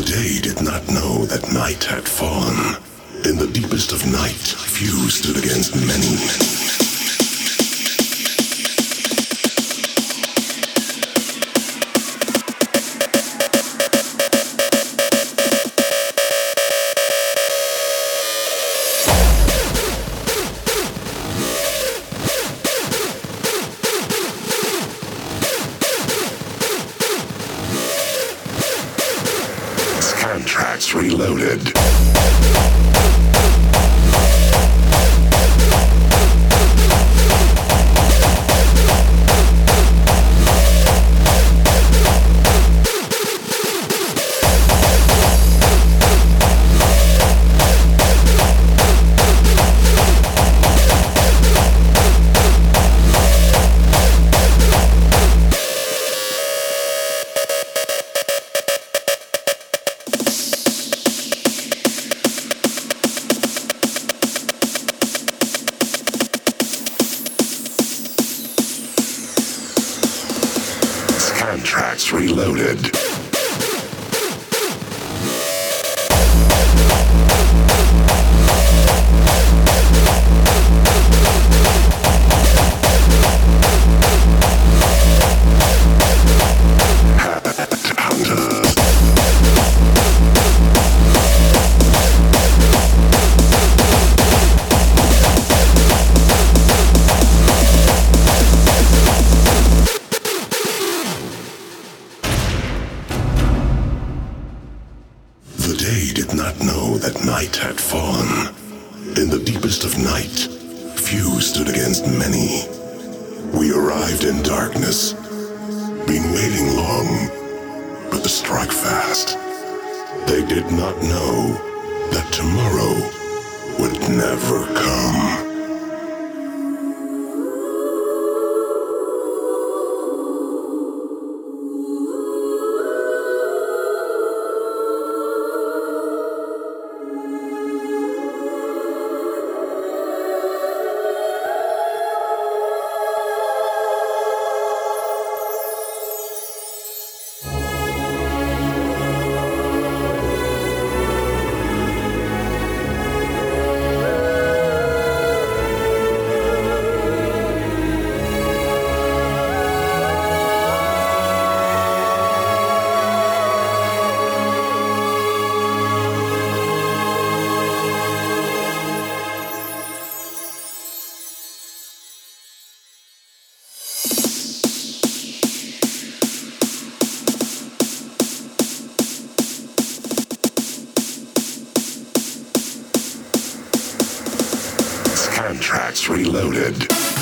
The day did not know that night had fallen. In the deepest of night, few stood against many. Tracks Reloaded. Tracks Reloaded. Did not know that night had fallen. In the deepest of night, few stood against many. We arrived in darkness. Been waiting long, but the strike fast. They did not know that tomorrow would never come. Tracks Reloaded.